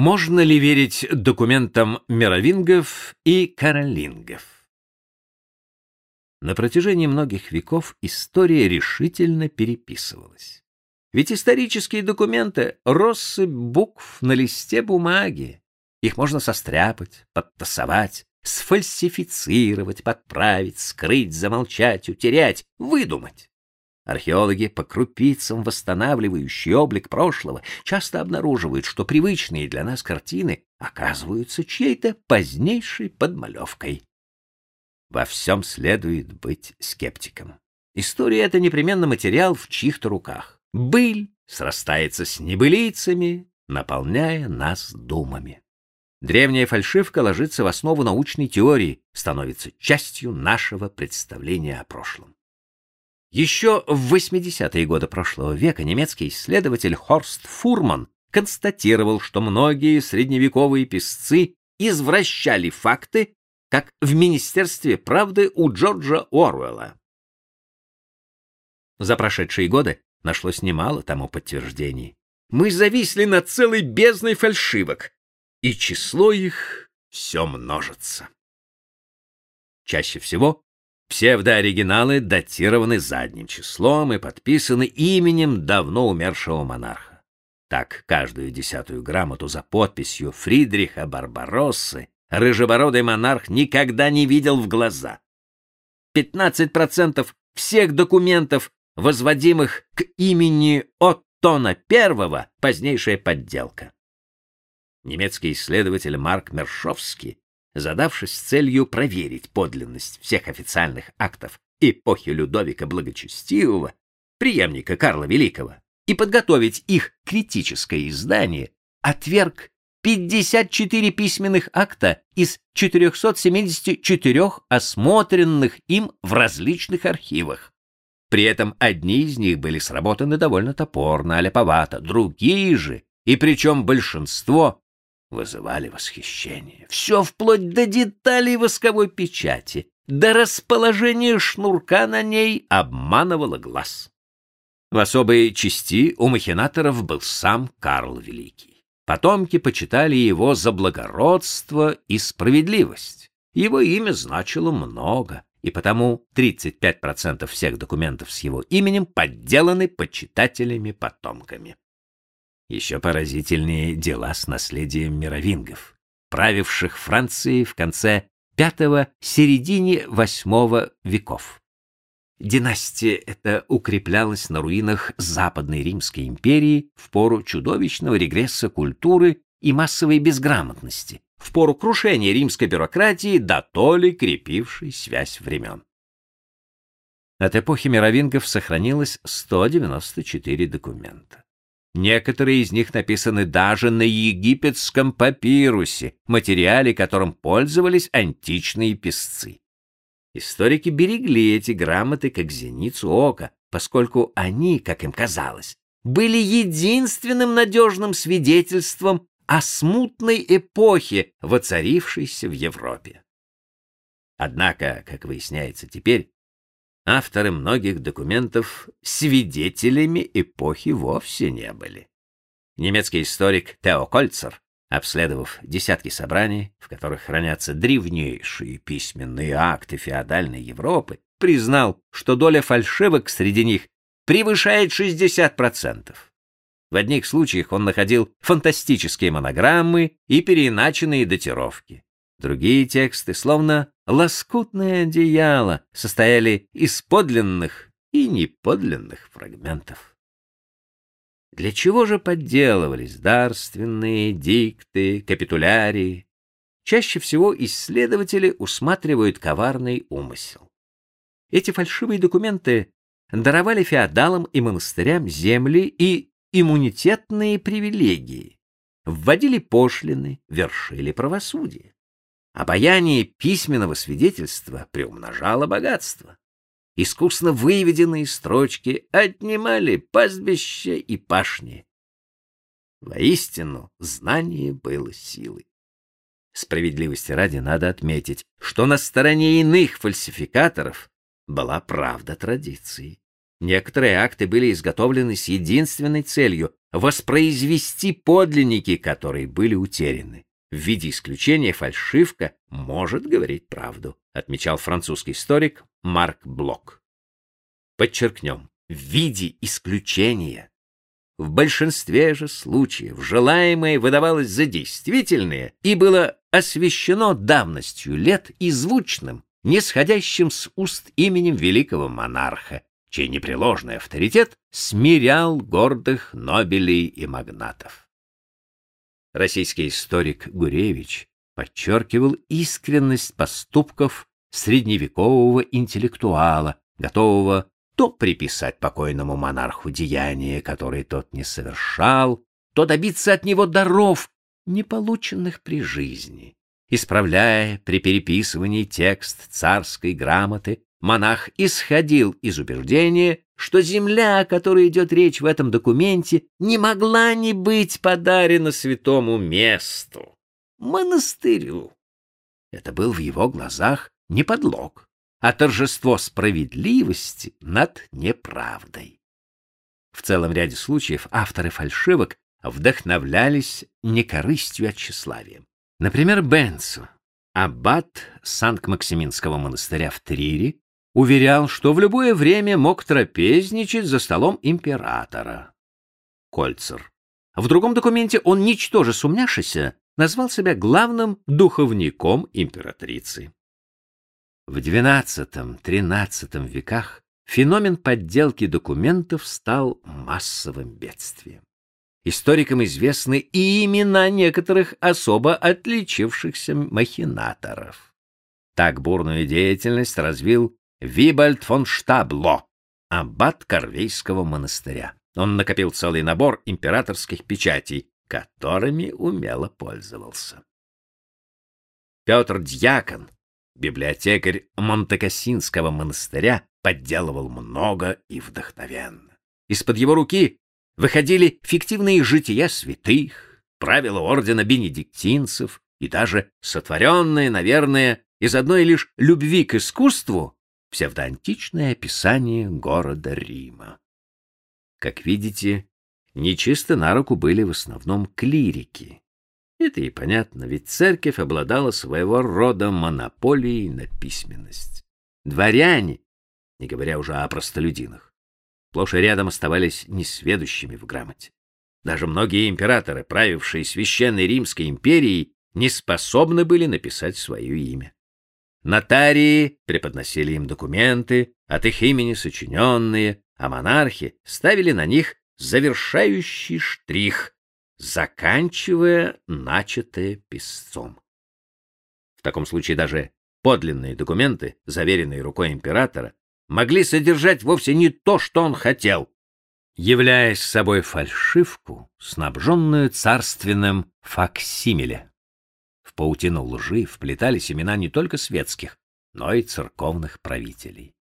Можно ли верить документам мировингов и каролингов? На протяжении многих веков история решительно переписывалась. Ведь исторические документы — россыпь букв на листе бумаги. Их можно состряпать, подтасовать, сфальсифицировать, подправить, скрыть, замолчать, утерять, выдумать. Археологи, по крупицам восстанавливающие облик прошлого, часто обнаруживают, что привычные для нас картины оказываются чьей-то позднейшей подмалевкой. Во всем следует быть скептиком. История — это непременно материал в чьих-то руках. Быль срастается с небылицами, наполняя нас думами. Древняя фальшивка ложится в основу научной теории, становится частью нашего представления о прошлом. Еще в 80-е годы прошлого века немецкий исследователь Хорст Фурман констатировал, что многие средневековые писцы извращали факты как в Министерстве правды у Джорджа Оруэлла. За прошедшие годы нашлось немало тому подтверждений. Мы зависли над целой бездной фальшивок, и число их все множится. Чаще всего псевдооригиналы датированы задним числом и подписаны именем давно умершего монарха. Так, каждую десятую грамоту за подписью Фридриха Барбароссы рыжебородый монарх никогда не видел в глаза. 15% всех документов, возводимых к имени Оттона I, позднейшая подделка. Немецкий исследователь Марк Мершовский, задавшись целью проверить подлинность всех официальных актов эпохи Людовика Благочестивого, преемника Карла Великого, и подготовить их критическое издание, отверг 54 письменных акта из 474 осмотренных им в различных архивах. При этом одни из них были сработаны довольно топорно, аляповато, другие же, и причем большинство, вызывали восхищение. Все вплоть до деталей восковой печати, до расположения шнурка на ней обманывало глаз. В особой части у махинаторов был сам Карл Великий. Потомки почитали его за благородство и справедливость. Его имя значило много, и потому 35% всех документов с его именем подделаны почитателями-потомками. Еще поразительнее дела с наследием мировингов, правивших Францией в конце V-середине VIII веков. Династия эта укреплялась на руинах Западной Римской империи в пору чудовищного регресса культуры и массовой безграмотности, в пору крушения римской бюрократии, да крепившей связь времен. От эпохи мировингов сохранилось 194 документа. Некоторые из них написаны даже на египетском папирусе, материале, которым пользовались античные писцы. Историки берегли эти грамоты как зеницу ока, поскольку они, как им казалось, были единственным надежным свидетельством о смутной эпохе, воцарившейся в Европе. Однако, как выясняется теперь, авторы многих документов свидетелями эпохи вовсе не были. Немецкий историк Тео Кольцер Обследовав десятки собраний, в которых хранятся древнейшие письменные акты феодальной Европы, признал, что доля фальшивок среди них превышает 60%. В одних случаях он находил фантастические монограммы и переиначенные датировки. Другие тексты, словно лоскутное одеяло, состояли из подлинных и неподлинных фрагментов. Для чего же подделывались дарственные, дикты, капитулярии? Чаще всего исследователи усматривают коварный умысел. Эти фальшивые документы даровали феодалам и монастырям земли и иммунитетные привилегии, вводили пошлины, вершили правосудие. Обаяние письменного свидетельства приумножало богатство искусно выведенные строчки отнимали пастбища и пашни. Воистину, знание было силой. Справедливости ради надо отметить, что на стороне иных фальсификаторов была правда традиции. Некоторые акты были изготовлены с единственной целью — воспроизвести подлинники, которые были утеряны. В виде исключения фальшивка может говорить правду, отмечал французский историк Марк Блок. Подчеркнем, в виде исключения. В большинстве же случаев желаемое выдавалось за действительное и было освещено давностью лет и звучным, нисходящим с уст именем великого монарха, чей непреложный авторитет смирял гордых нобелей и магнатов. Российский историк Гуревич подчеркивал искренность поступков средневекового интеллектуала, готового то приписать покойному монарху деяния, которые тот не совершал, то добиться от него даров, не полученных при жизни. Исправляя при переписывании текст царской грамоты, монах исходил из убеждения, что земля, о которой идет речь в этом документе, не могла не быть подарена святому месту — монастырю. Это был в его глазах не подлог, а торжество справедливости над неправдой. В целом ряде случаев авторы фальшивок вдохновлялись не корыстью, а тщеславием. Например, Бенцо, аббат Санкт-Максиминского монастыря в Трире, уверял, что в любое время мог трапезничать за столом императора. Кольцер. В другом документе он, ничтоже сумняшися, назвал себя главным духовником императрицы. В XII-XIII веках феномен подделки документов стал массовым бедствием. Историкам известны и имена некоторых особо отличившихся махинаторов. Так бурную деятельность развил Вибальд фон Штабло, аббат Корвейского монастыря. Он накопил целый набор императорских печатей, которыми умело пользовался. Петр Дьякон, библиотекарь Монтекассинского монастыря, подделывал много и вдохновенно. Из-под его руки выходили фиктивные жития святых, правила ордена бенедиктинцев и даже сотворенные, наверное, из одной лишь любви к искусству псевдоантичное описание города Рима. Как видите, нечисто на руку были в основном клирики. Это и понятно, ведь церковь обладала своего рода монополией на письменность. Дворяне, не говоря уже о простолюдинах, сплошь и рядом оставались несведущими в грамоте. Даже многие императоры, правившие священной Римской империей, не способны были написать свое имя. Нотарии преподносили им документы, от их имени сочиненные, а монархи ставили на них завершающий штрих, заканчивая начатое писцом. В таком случае даже подлинные документы, заверенные рукой императора, могли содержать вовсе не то, что он хотел, являясь собой фальшивку, снабженную царственным факсимиле. В паутину лжи вплетались имена не только светских, но и церковных правителей.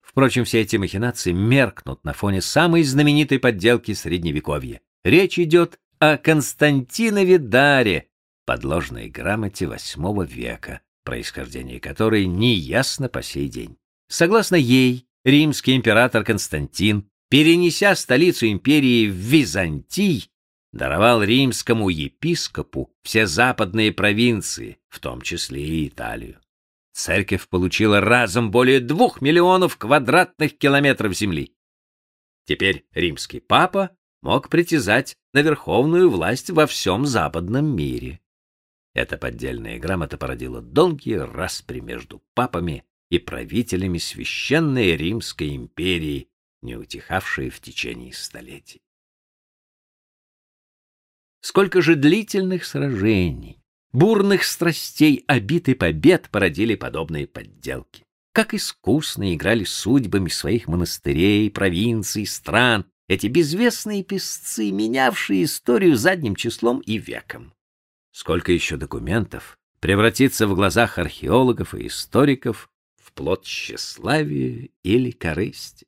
Впрочем, все эти махинации меркнут на фоне самой знаменитой подделки средневековья. Речь идет о Константинове Даре, подложной грамоте VIII века, происхождение которой не ясно по сей день. Согласно ей, римский император Константин, перенеся столицу империи в Византий, даровал римскому епископу все западные провинции, в том числе и Италию. Церковь получила разом более двух миллионов квадратных километров земли. Теперь римский папа мог притязать на верховную власть во всем западном мире. Эта поддельная грамота породила долгие распри между папами и правителями священной Римской империи, не утихавшие в течение столетий. Сколько же длительных сражений, бурных страстей, обид и побед породили подобные подделки. Как искусно играли судьбами своих монастырей, провинций, стран эти безвестные писцы, менявшие историю задним числом и веком. Сколько еще документов превратится в глазах археологов и историков в плод тщеславия или корысти.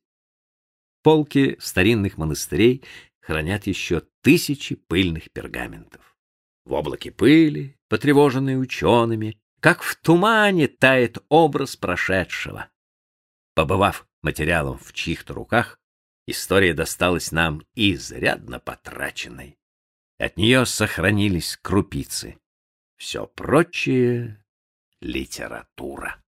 Полки старинных монастырей хранят еще тысячи пыльных пергаментов. В облаке пыли, потревоженной учеными, как в тумане тает образ прошедшего. Побывав материалом в чьих-то руках, История досталась нам изрядно потраченной. От нее сохранились крупицы. Все прочее — литература.